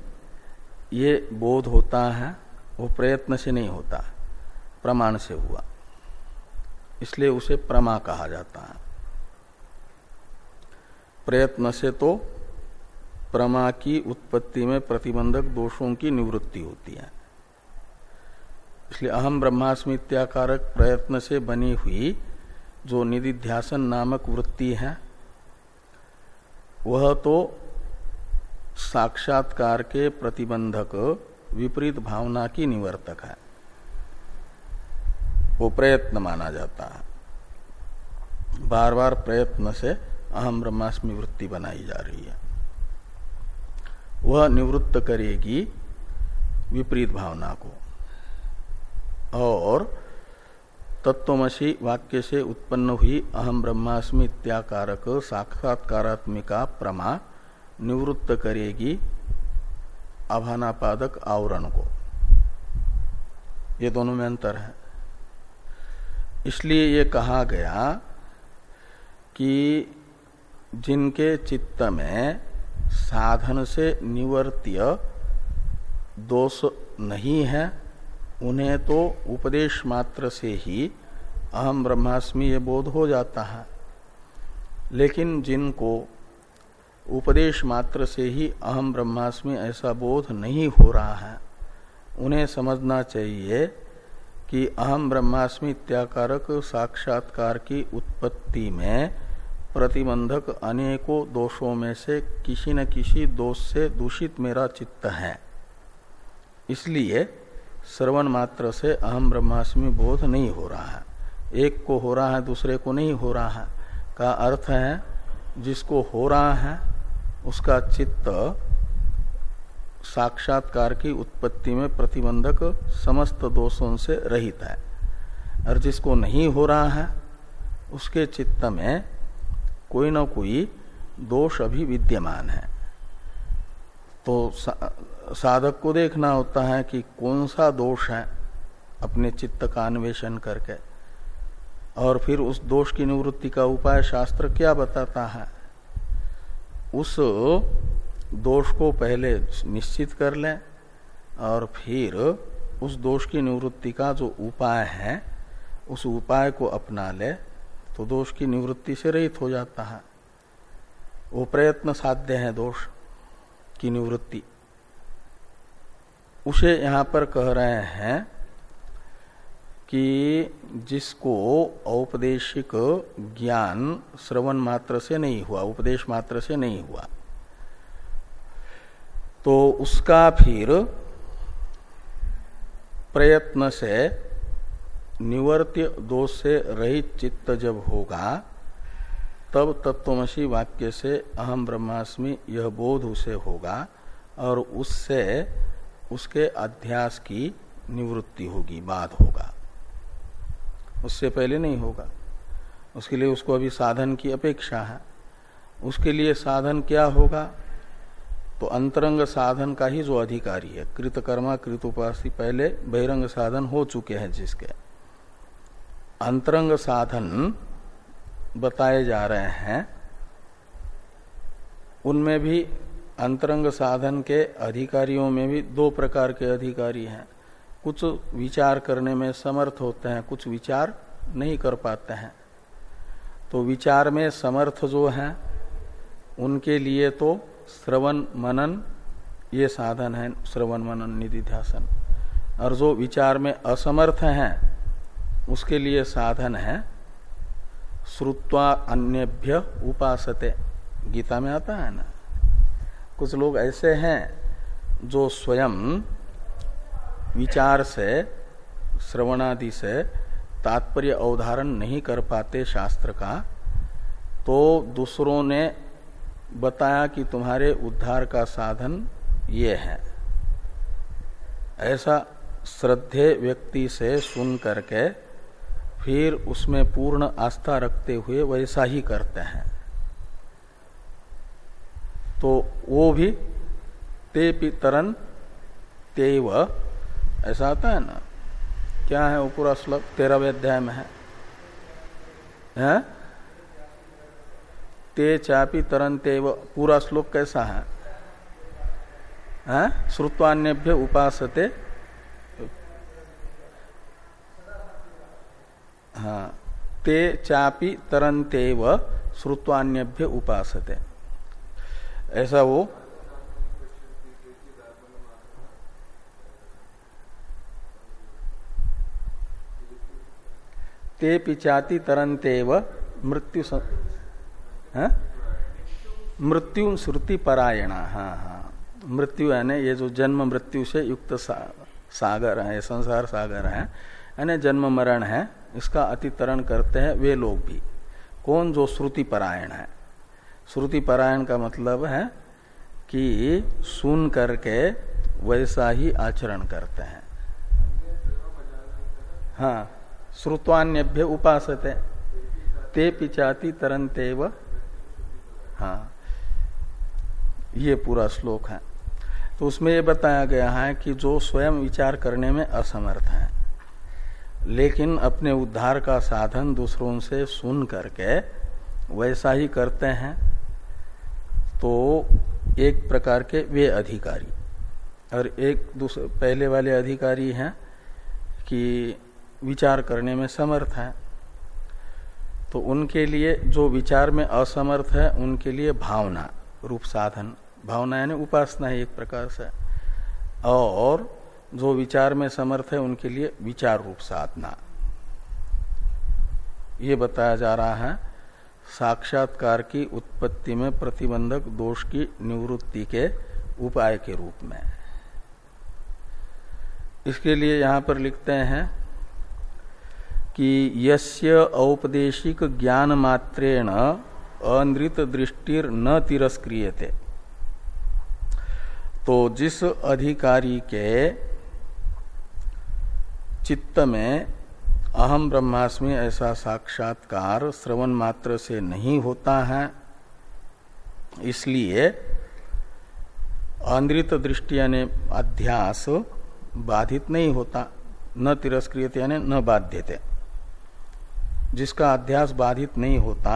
ये बोध होता है, वो प्रयत्न से नहीं होता, प्रमाण से हुआ। इसलिए उसे प्रमा कहा जाता है। प्रयत्न से तो प्रमा की उत्पत्ति में प्रतिबंधक दोषों की निवृत्ति होती है। इसलिए अहम ब्रह्मास्मित्याकारक प्रयत्न से बनी हुई जो निधिध्यासन नामक वृत्ति है, वह तो साक्षात्कार के प्रतिबंधक विपरीत भावना की निवर्तक है। वो प्रयत्न माना जाता है। बार बार प्रयत्न से अहम ब्रह्मास्मि वृत्ति बनाई जा रही है। वह निवृत्त करेगी विपरीत भावना को। और तत्वमसी वाक्य से उत्पन्न हुई अहम ब्रह्मास्मि इत्याकारक साक्षात्कारात्मिका प्रमा निवृत्त करेगी आभानापादक आवरण को। ये दोनों में अंतर है। इसलिए ये कहा गया कि जिनके चित्त में साधन से निवर्त्य दोष नहीं है उन्हें तो उपदेश मात्र से ही अहम ब्रह्मास्मि ये बोध हो जाता है। लेकिन जिनको उपदेश मात्र से ही अहम ब्रह्मास्मि ऐसा बोध नहीं हो रहा है, उन्हें समझना चाहिए कि अहम ब्रह्मास्मि इत्याकारक साक्षात्कार की उत्पत्ति में प्रतिबंधक अनेकों दोषों में से किसी न किसी दोष से दूषित मेरा चित्त है। इसलिए श्रवण मात्र से अहम ब्रह्मास्मि बोध नहीं हो रहा है। एक को हो रहा है, दूसरे को नहीं हो रहा है। का अर्थ है, जिसको हो रहा है, उसका चित्त साक्षात्कार की उत्पत्ति में प्रतिबंधक समस्त दोषों से रहित है। और जिसको नहीं हो रहा है, उसके चित्त में कोई ना कोई दोष अभी विद्यमान है। तो साधक को देखना होता है कि कौन सा दोष है अपने चित्त का अन्वेषण करके। और फिर उस दोष की निवृत्ति का उपाय शास्त्र क्या बताता है? उस दोष को पहले निश्चित कर लें और फिर उस दोष की निवृत्ति का जो उपाय है, उस उपाय को अपना ले तो दोष की निवृत्ति से रहित हो जाता है। वो प्रयत्न साध्य है दोष की निवृत्ति। उसे यहाँ पर कह रहे हैं कि जिसको औपदेशिक ज्ञान श्रवण मात्र से नहीं हुआ, उपदेश मात्र से नहीं हुआ तो उसका फिर प्रयत्न से निवर्त्य दोष से रहित चित्त जब होगा, तब तत्वमसी वाक्य से अहम ब्रह्मास्मि यह बोध उसे होगा और उससे उसके अध्यास की निवृत्ति होगी बाध होगा। उससे पहले नहीं होगा। उसके लिए उसको अभी साधन की अपेक्षा है। उसके लिए साधन क्या होगा? तो अंतरंग साधन का ही जो अधिकारी है, कृतकर्मा कृत उपासी पहले बहिरंग साधन हो चुके हैं जिसके। अंतरंग साधन बताए जा रहे हैं, उनमें भी अंतरंग साधन के अधिकारियों में भी दो प्रकार के अधिकारी हैं। कुछ विचार करने में समर्थ होते हैं, कुछ विचार नहीं कर पाते हैं। तो विचार में समर्थ जो है, उनके लिए तो श्रवण मनन ये साधन है, श्रवण मनन निधि ध्यासन और जो विचार में असमर्थ है, उसके लिए साधन है, श्रुत्वा अन्यभ्य उपासते। गीता में आता है ना? कुछ लोग ऐसे हैं जो स्वयं विचार से, श्रवणादि से तात्पर्य अवधारण नहीं कर पाते शास्त्र का तो दूसरों ने बताया कि तुम्हारे उद्धार का साधन ये है। ऐसा श्रद्धे व्यक्ति से सुन करके फिर उसमें पूर्ण आस्था रखते हुए वैसा ही करते हैं। तो वो भी ते पितरन तेव। ऐसा आता है ना? क्या है वो पूरा श्लोक? तेरहवें अध्याय में है, है? ते चापी तरंते पूरा श्लोक कैसा है? हैं? श्रुत्वान्यभ्य उपासते। हाँ। ते चापी तरंते व श्रुत्वान्यभ्य उपासते। ऐसा वो? ते पिचाती तरंते व मृत्यु हाँ? मृत्यु श्रुति परायणा हाँ हाँ। मृत्यु यानी ये जो जन्म मृत्यु से युक्त सा, सागर है संसार सागर है यानी जन्म मरण है इसका अतितरण करते हैं वे लोग भी। कौन जो श्रुति परायण है? श्रुति परायण का मतलब है कि सुन करके वैसा ही आचरण करते हैं। हाँ श्रुत्वान्यभ्य उपासते। ते पिचाती तरंते व हाँ ये पूरा श्लोक है। तो उसमें ये बताया गया है कि जो स्वयं विचार करने में असमर्थ है, लेकिन अपने उद्धार का साधन दूसरों से सुन करके वैसा ही करते हैं। तो एक प्रकार के वे अधिकारी। और एक दूसरे पहले वाले अधिकारी हैं कि विचार करने में समर्थ है। तो उनके लिए जो विचार में असमर्थ है, उनके लिए भावना, रूप साधन, भावना यानी उपासना है एक प्रकार से। और जो विचार में समर्थ है, उनके लिए विचार रूप साधना। ये बताया जा रहा है साक्षात्कार की उत्पत्ति में प्रतिबंधक दोष की निवृत्ति के उपाय के रूप में। इसके लिए यहाँ पर लिखते हैं कि यस्य औपदेशिक ज्ञान मात्रेण अनृत दृष्टिर न तिरस्क्रियते। तो जिस अधिकारी के चित्त में अहम ब्रह्मास्मि ऐसा साक्षात्कार श्रवण मात्र से नहीं होता है। इसलिए अनृत दृष्टि यानी अध्यास बाधित नहीं होता, न तिरस्कृत यानी न बाध्यते। जिसका अध्यास बाधित नहीं होता,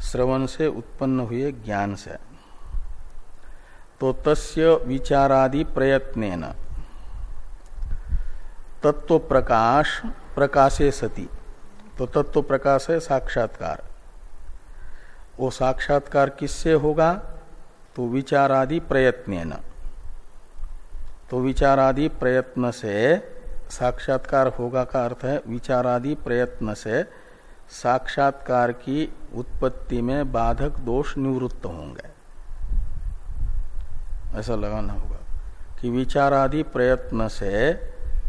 श्रवण से उत्पन्न हुए ज्ञान से। तो तस्य विचारादि प्रयत्न तत्व प्रकाश प्रकाशे सती। तो तत्व प्रकाश है साक्षात्कार। वो साक्षात्कार किससे होगा? तो विचारादि प्रयत्न तो विचारादि प्रयत्न से साक्षात्कार होगा का अर्थ है विचारादि प्रयत्न से साक्षात्कार की उत्पत्ति में बाधक दोष निवृत्त होंगे। ऐसा लगाना होगा कि विचारादि प्रयत्न से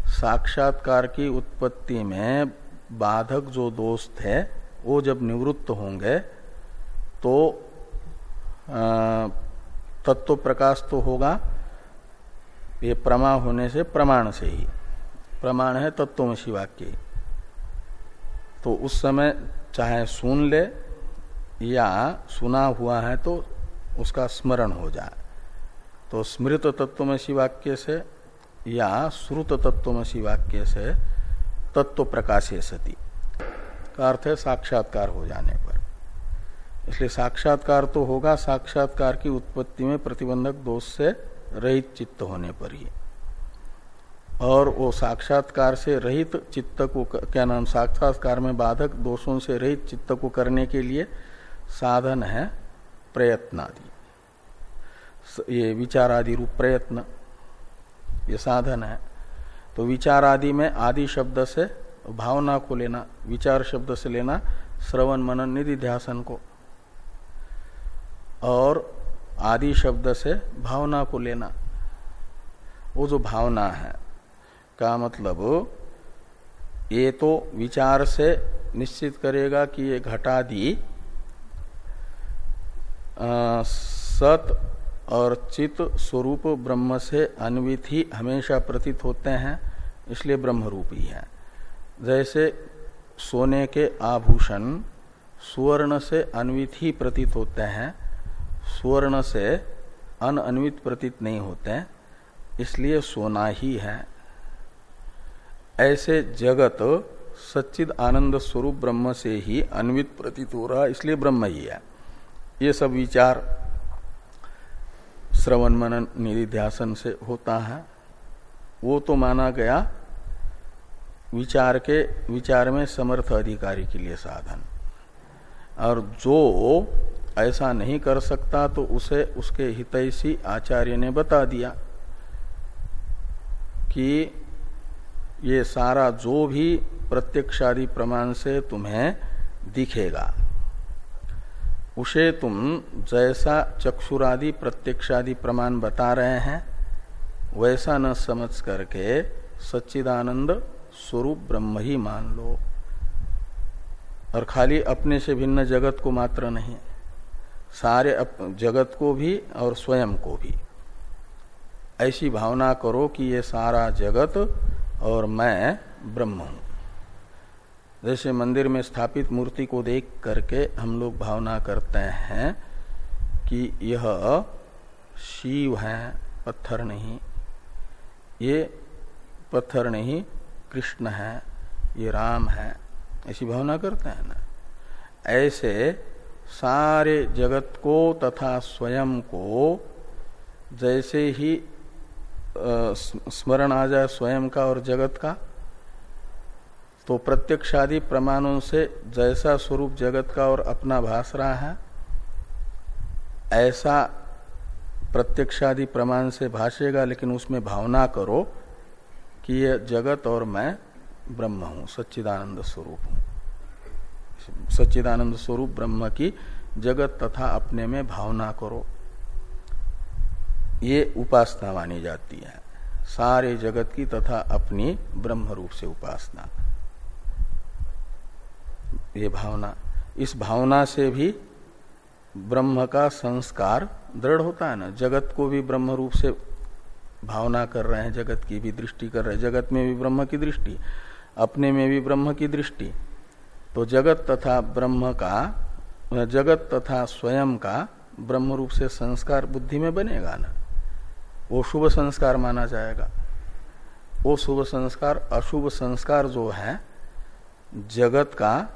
साक्षात्कार की उत्पत्ति में बाधक जो दोष थे वो जब निवृत्त होंगे तो तत्व प्रकाश तो होगा, ये प्रमा होने से प्रमाण से ही। प्रमाण है तत्व तत्वमसी वाक्य तो उस समय चाहे सुन ले या सुना हुआ है तो उसका स्मरण हो जाए तो स्मृत तत्वमसी वाक्य से या श्रुत तत्वमसी वाक्य से तत्व प्रकाशे सती। का अर्थ है साक्षात्कार हो जाने पर। इसलिए साक्षात्कार तो होगा, साक्षात्कार की उत्पत्ति में प्रतिबंधक दोष से रहित चित्त होने पर ही। और वो साक्षात्कार से रहित चित्त को क्या नाम, साक्षात्कार में बाधक दोषों से रहित चित्त को करने के लिए साधन है प्रयत्न आदि ये विचार आदि रूप प्रयत्न। ये साधन है। तो विचार आदि में आदि शब्द से भावना को लेना, विचार शब्द से लेना, श्रवण मनन निधि ध्यासन को। और आदि शब्द से भावना को लेना। वो जो भावना है, का मतलब ये तो विचार से निश्चित करेगा कि ये घटादि सत और चित स्वरूप ब्रह्म से अन्वित ही हमेशा प्रतीत होते हैं, इसलिए ब्रह्म रूप ही। जैसे सोने के आभूषण सुवर्ण से अन्वित ही प्रतीत होते हैं, सुवर्ण से अन अन्वित प्रतीत नहीं होते, इसलिए सोना ही है। ऐसे जगत सच्चिद आनंद स्वरूप ब्रह्म से ही अन्वित प्रतीत हो रहा, इसलिए ब्रह्म ही है। ये सब विचार श्रवण मनन निधिध्यासन से होता है। वो तो माना गया विचार के, विचार में समर्थ अधिकारी के लिए साधन। और जो ऐसा नहीं कर सकता तो उसे, उसके हितैषी आचार्य ने बता दिया कि ये सारा जो भी प्रत्यक्षादि प्रमाण से तुम्हें दिखेगा। उसे तुम जैसा चक्षुरादि प्रत्यक्षादि प्रमाण बता रहे हैं, वैसा न समझ करके सच्चिदानंद स्वरूप ब्रह्म ही मान लो। और खाली अपने से भिन्न जगत को मात्र नहीं, सारे जगत को भी और स्वयं को भी। ऐसी भावना करो कि ये सारा जगत और मैं ब्रह्म हूँ। जैसे मंदिर में स्थापित मूर्ति को देख करके हम लोग भावना करते हैं कि यह शिव है, पत्थर नहीं। ये पत्थर नहीं, कृष्ण है, ये राम है, ऐसी भावना करते हैं ना। ऐसे सारे जगत को तथा स्वयं को जैसे ही स्मरण आ जाए स्वयं का और जगत का तो प्रत्यक्षादि प्रमाणों से जैसा स्वरूप जगत का और अपना भास रहा है, ऐसा प्रत्यक्षादि प्रमाण से भाषेगा, लेकिन उसमें भावना करो कि यह जगत और मैं ब्रह्म हूँ, सच्चिदानंद स्वरूप हूँ। सच्चिदानंद स्वरूप ब्रह्म की जगत तथा अपने में भावना करो। ये उपासना मानी जाती है। सारे जगत की तथा अपनी ब्रह्म रूप से उपासना। ये भावना, इस भावना से भी ब्रह्म का संस्कार दृढ़ होता है ना। जगत को भी ब्रह्म रूप से भावना कर रहे हैं, जगत की भी दृष्टि कर रहे हैं। जगत में भी ब्रह्म की दृष्टि, अपने में भी ब्रह्म की दृष्टि। तो जगत तथा ब्रह्म का, जगत तथा स्वयं का ब्रह्म रूप से संस्कार बुद्धि में बनेगा ना। वो शुभ संस्कार माना जाएगा। वो शुभ संस्कार, अशुभ संस्कार जो है, जगत का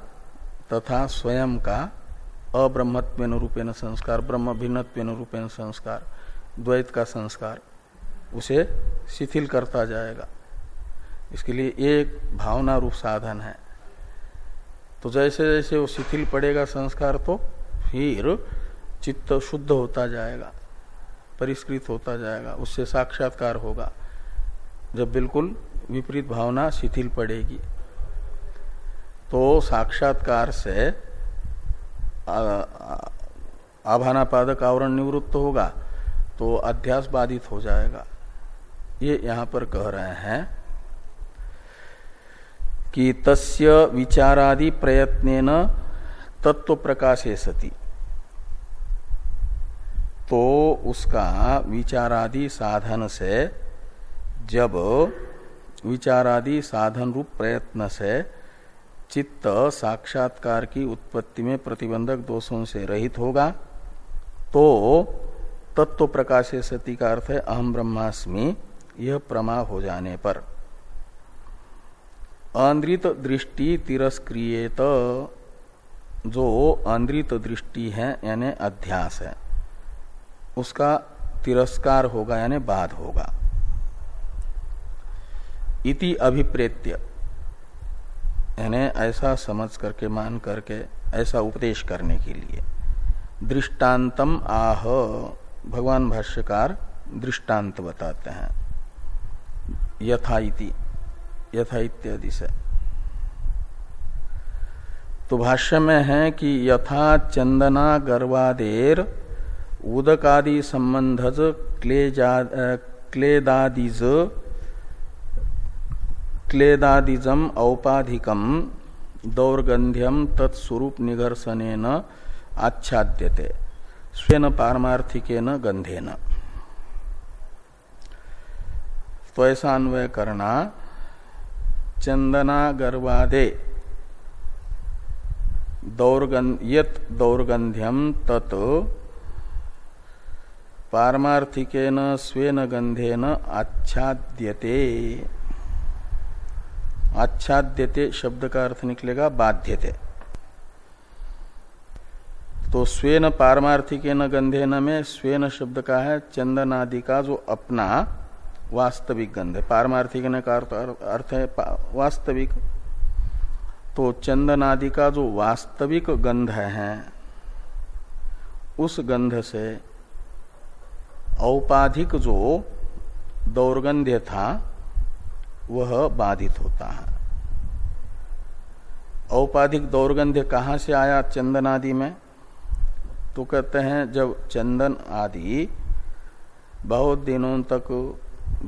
तथा स्वयं का अब्रह्मत्व रूपेण संस्कार ब्रह्म भिन्नत्व रूपेण संस्कार, द्वैत का संस्कार, उसे शिथिल करता जाएगा। इसके लिए एक भावना रूप साधन है। तो जैसे जैसे वो शिथिल पड़ेगा संस्कार तो फिर चित्त शुद्ध होता जाएगा, परिष्कृत होता जाएगा, उससे साक्षात्कार होगा, जब बिल्कुल विपरीत भावना शिथिल पड़ेगी। तो साक्षात्कार से आभानापादक आवरण निवृत्त होगा तो अध्यास बाधित हो जाएगा। ये यहाँ पर कह रहे हैं कि तस्य विचारादि प्रयत्न तत्व प्रकाशे सती। तो उसका विचारादि साधन से, जब विचारादि साधन रूप प्रयत्न से चित्त साक्षात्कार की उत्पत्ति में प्रतिबंधक दोषों से रहित होगा तो तत्व प्रकाश सती का अर्थ है अहम ब्रह्मास्मि, यह प्रमा हो जाने पर। अंद्रित दृष्टि तिरस्क्रियत, जो अंद्रित दृष्टि है, यानी अध्यास है, उसका तिरस्कार होगा, यानी बाध होगा। इति अभिप्रेत्य। यानी ऐसा समझ करके, मान करके, ऐसा उपदेश करने के लिए। दृष्टांतम आह, भगवान भाष्यकार दृष्टांत बताते हैं। यथाइति यथा इत्यादि से। तो भाष्य में है कि यथा चंदना गर्वादेर उदकादि संबंधज क्लेदादिज क्लेदादिजम औपाधिकम दौर्गंध्यम तत्स्वरूप निघर्षण आच्छाद्यते। स्वेन पारमार्थिकेन गंधेन तो ऐसा अन्वय करना चंदना गर्वादे यत दौर्गंध्यम तत् पारमार्थिकेन स्वेन गंधेन आच्छाद्यते। आच्छाद्यते शब्द का अर्थ निकलेगा बाध्यते। तो स्वेन पारमार्थिक न गंधे न में स्वेन शब्द का है चंदन आदि का जो अपना वास्तविक गंध है। पारमार्थिक न का अर्थ है वास्तविक। तो चंदन आदि का जो वास्तविक गंध है, उस गंध से औपाधिक जो दौर्गंध्य था वह बाधित होता है। औपाधिक दौर्गंध्य कहाँ से आया चंदन आदि में? तो कहते हैं, जब चंदन आदि बहुत दिनों तक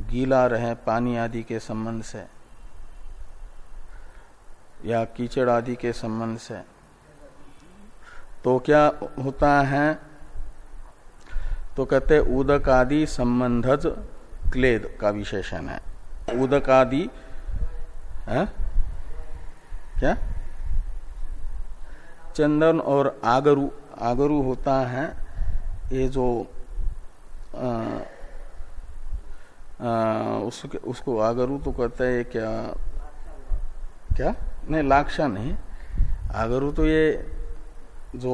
गीला रहे पानी आदि के संबंध से, या कीचड़ आदि के संबंध से तो क्या होता है? तो कहते उदक आदि संबंधज क्लेद का विशेषण है। उदक आदि है? क्या? चंदन और आगरू आगरू होता है ये जो आ, आ, उसके, उसको आगरू तो कहते हैं क्या? क्या? नहीं लाक्षा नहीं। आगरू तो ये जो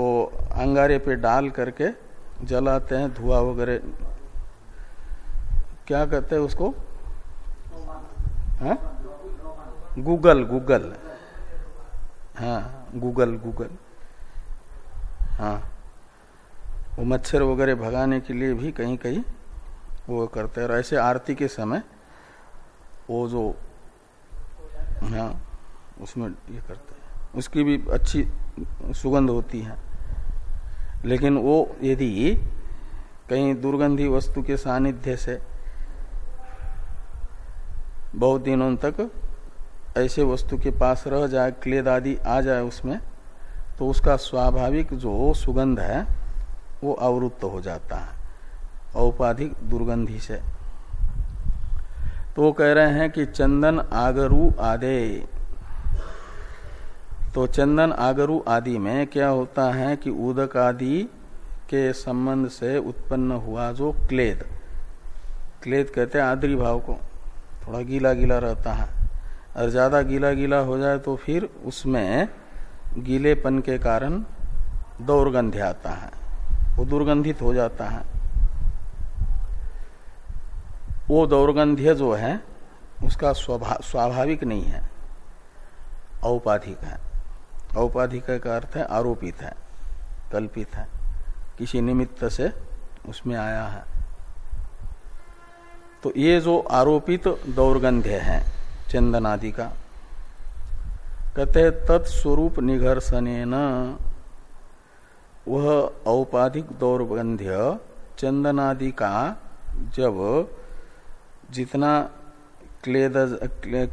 अंगारे पे डाल करके जलाते हैं धुआँ वगैरह। क्या कहते हैं उसको? हाँ? गूगल गूगल हाँ गूगल गूगल हाँ. वो मच्छर वगैरह भगाने के लिए भी कहीं कहीं वो करते हैं। और ऐसे आरती के समय वो जो हाँ उसमें ये करते हैं। उसकी भी अच्छी सुगंध होती है। लेकिन वो यदि कहीं दुर्गंधी वस्तु के सानिध्य से बहुत दिनों तक ऐसे वस्तु के पास रह जाए, क्लेद आदि आ जाए उसमें तो उसका स्वाभाविक जो सुगंध है, वो अवरुत्त हो जाता है, औपाधिक दुर्गंधि से। तो वो कह रहे हैं कि चंदन आगरु आदे। तो चंदन आगरु आदि में क्या होता है कि उदक आदि के संबंध से उत्पन्न हुआ जो क्लेद। क्लेद कहते हैं आद्री भाव को। थोड़ा गीला गीला रहता है। और ज़्यादा गीला गीला हो जाए तो फिर उसमें गीलेपन के कारण दौर्गंध्य आता है। वो दुर्गंधित हो जाता है। वो दौर्गंध्य जो है, उसका स्वाभाविक नहीं है। औपाधिक है। औपाधिक का अर्थ है, आरोपित है, कल्पित है। किसी निमित्त से उसमें आया है। तो ये जो आरोपित तो दौर्गंध्य है चंदन आदि का, कहते तत्स्वरूप निघर्षण वह औपाधिक दौर्गंध्य चंदनादि का जब जितना क्लेदज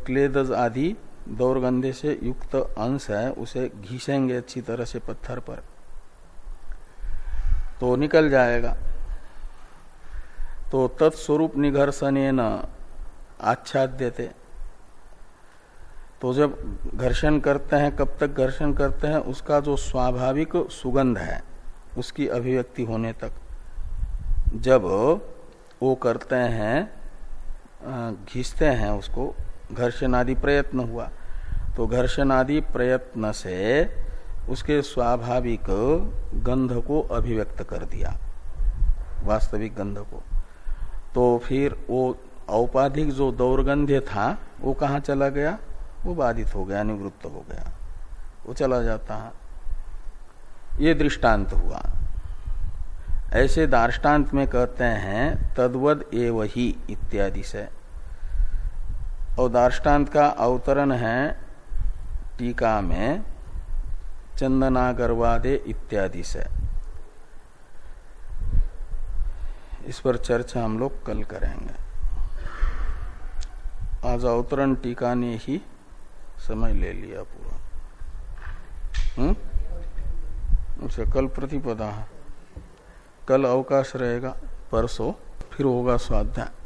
क्लेदज आदि दौर्गंधे से युक्त अंश है, उसे घिसेंगे अच्छी तरह से पत्थर पर। तो निकल जाएगा। तो तत्स्वरूप निघर्षण न आच्छाद्यते। तो जब घर्षण करते हैं, कब तक घर्षण करते हैं, उसका जो स्वाभाविक सुगंध है, उसकी अभिव्यक्ति होने तक। जब वो करते हैं घिसते हैं उसको घर्षण आदि प्रयत्न हुआ तो घर्षण आदि प्रयत्न से उसके स्वाभाविक गंध को अभिव्यक्त कर दिया, वास्तविक गंध को। तो फिर वो औपाधिक जो दौर्गंध्य था, वो कहाँ चला गया? वो बाधित हो गया, निवृत्त हो गया। वो चला जाता। है ये दृष्टांत हुआ। ऐसे दार्टान्त में कहते हैं, तद्वद एव ही इत्यादि से। और दार्टान्त का अवतरण है टीका में, चंदनागरवादे इत्यादि से। इस पर चर्चा हम लोग कल करेंगे। आज अवतरण टीका ने ही समय ले लिया पूरा। हम्म? अच्छा कल प्रतिपदा कल अवकाश रहेगा, परसों फिर होगा स्वाध्याय।